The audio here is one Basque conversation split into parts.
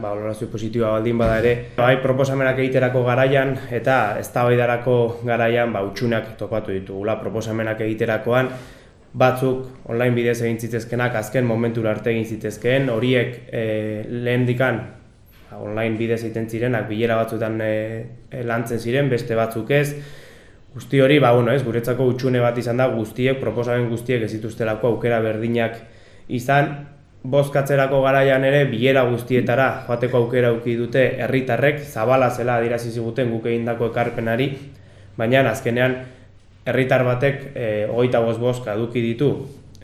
Ba, valorazio positiboa baldin bada ere, bai proposamenak egiterako garaian eta eztabaidarako garaian ba utxunak topatu ditugula proposamenak egiterakoan. Batzuk online bidez egin zitezkenak azken momentura arte egin zitezkeen, horiek e, lehendikan ba, online bidez egiten zirenak bilera batzuetan e, lantzen ziren, beste batzuk ez. Guzti hori, ba, bueno, ez, guretzako utxune bat izan da guztiek, proposamen guztiek ez dituztelako aukera berdinak izan, bozkatzerako garaian ere bilera guztietara joateko aukera auki dute herritarrek zabala zela adierazi ziguten guk egindako ekarpenari baina azkenean herritar batek e, hogeita bost bozka eduki ditu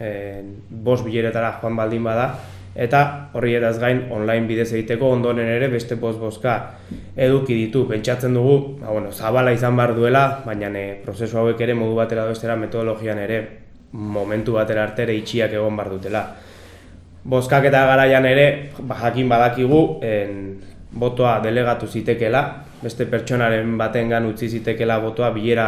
e, bost bileretara joan baldin bada eta horri eraz gain online bidez egiteko ondoren ere beste bost bozka eduki ditu. Pentsatzen dugu ba, bueno, zabala izan bar duela baina e, prozesu hauek ere modu batera bestera metodologian ere momentu batera arte ere itxiak egon bar dutela Bozkaketa garaian ere, ba, jakin badakigu, en, botoa delegatu zitekela, beste pertsonaren batengan utzi zitekela botoa bilera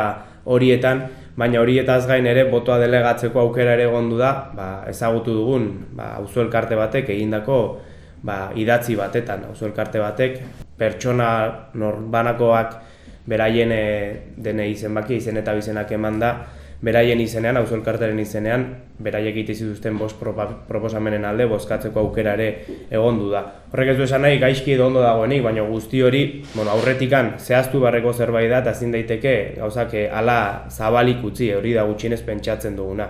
horietan, baina horietaz gain ere botoa delegatzeko aukera ere egondu da, ba, ezagutu dugun, ba, auzo elkarte batek egindako ba, idatzi batetan, auzo elkarte batek pertsona norbanakoak beraien e, dene izenbaki izen eta bizenak eman da, beraien izenean, auzo elkartaren izenean, beraiek egite zituzten bost proposamenen alde bozkatzeko aukera ere egondu da. Horrek ez du esan nahi gaizki edo ondo dagoenik, baina guzti hori, bueno, aurretikan zehaztu barreko zerbait da eta ezin daiteke gauzak hala zabalik utzi, hori da gutxienez pentsatzen duguna.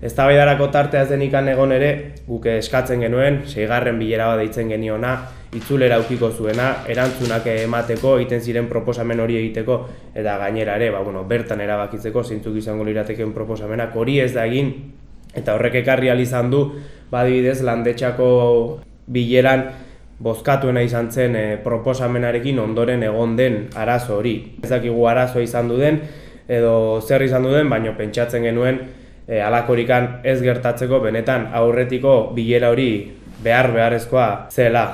Ez da tartea ez denikan egon ere, guk eskatzen genuen, seigarren bilera bat deitzen geniona, itzulera aukiko zuena, erantzunak emateko, egiten ziren proposamen hori egiteko, eta gainera ere, ba, bueno, bertan erabakitzeko, zeintzuk izango lirateken proposamenak hori ez da egin, eta horrek ekarri izan du, badibidez, landetxako bileran, bozkatuena izan zen e, proposamenarekin ondoren egon den arazo hori. Ez dakigu arazoa izan du den, edo zer izan du den, baino pentsatzen genuen, e, alakorikan ez gertatzeko benetan aurretiko bilera hori behar beharrezkoa zela.